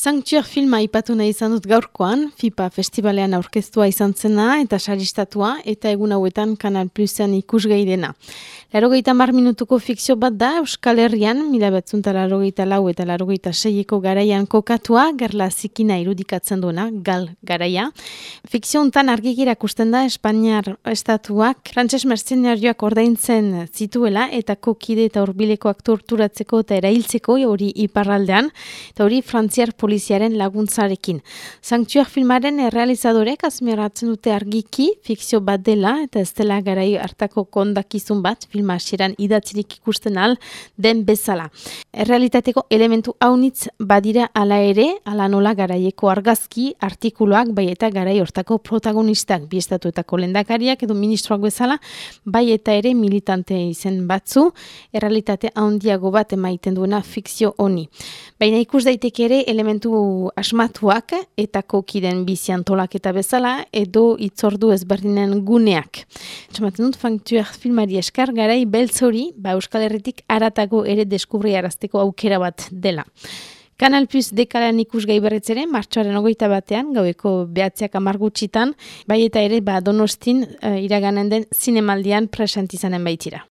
Sanctuar filma ipatu nahi izan dut gaurkoan, FIPA festivalean aurkeztua izan zena eta saristatua eta egun hauetan Kanal Plusen ikusgai dena. Larogeita mar minutuko fikzio bat da Euskal Herrian, mila betzunta larogeita lau eta larogeita seieko garaian kokatua, gerla zikina irudikatzen duena, gal garaia. Fikzio hontan argik irakusten da Espainiar estatuak, frantses mercenarioak ordaintzen zituela eta kokide eta horbilekoak torturatzeko eta erailtzeko hori iparraldean, eta hori frantziar poliziaren laguntzarekin. Sanktuar filmaren errealizadorek azmeratzen dute argiki, fikzio bat dela eta ez dela garai hartako kondakizun bat, filma idatzirik ikusten al den bezala. Errealitateko elementu haunitz badira ala ere, ala nola garaieko argazki, artikuluak, bai eta garai hortako protagonistak, biestatuetako lendakariak edo ministroak bezala, bai eta ere militante izen batzu, errealitate haundiago bat emaiten duena fikzio honi. Baina ikus daiteke ere elementu asmatuak eta kokiden bizian tolak eta bezala edo itzordu ezberdinen guneak. Txamaten dut fanktuak filmari eskar garai beltzori ba Euskal Herritik aratago ere deskubri arazteko aukera bat dela. Kanal Plus dekalan ikus gai berretzere, martxoaren ogoita batean, gaueko behatzeak amargutxitan, bai eta ere ba donostin uh, iraganen den zinemaldian presentizanen baitira.